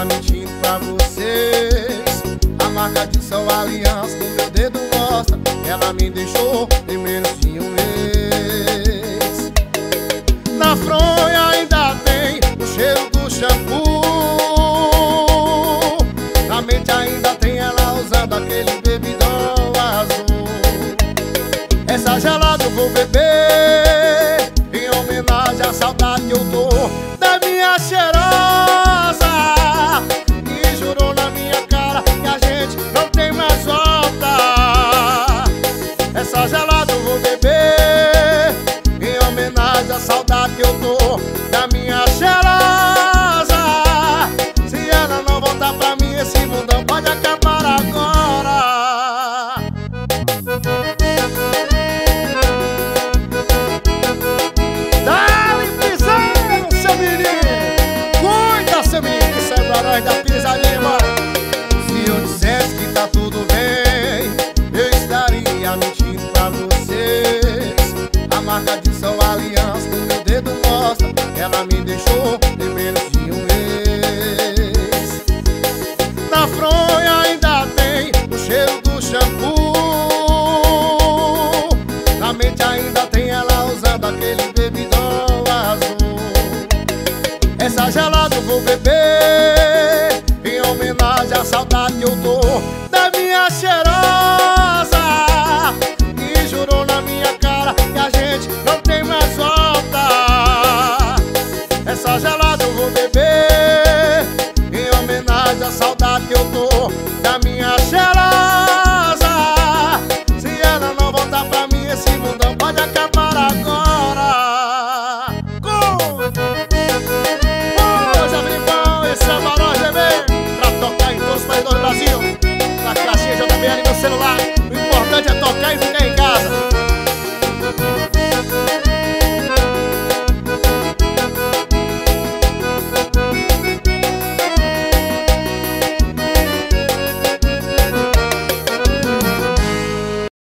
tá mentindo pra vocês. A marca de sua aliança no meu dedo mostra Ela me deixou em menos de um mês. Na fronha ainda tem o cheiro do shampoo. Na mente ainda tem ela usando aquele bebidão azul. Essa gelada eu vou beber Em homenagem à saudade que eu tô vou beber. Em homenagem à saudade que eu tô da minha cheirosa Se ela não voltar pra mim esse momento beber.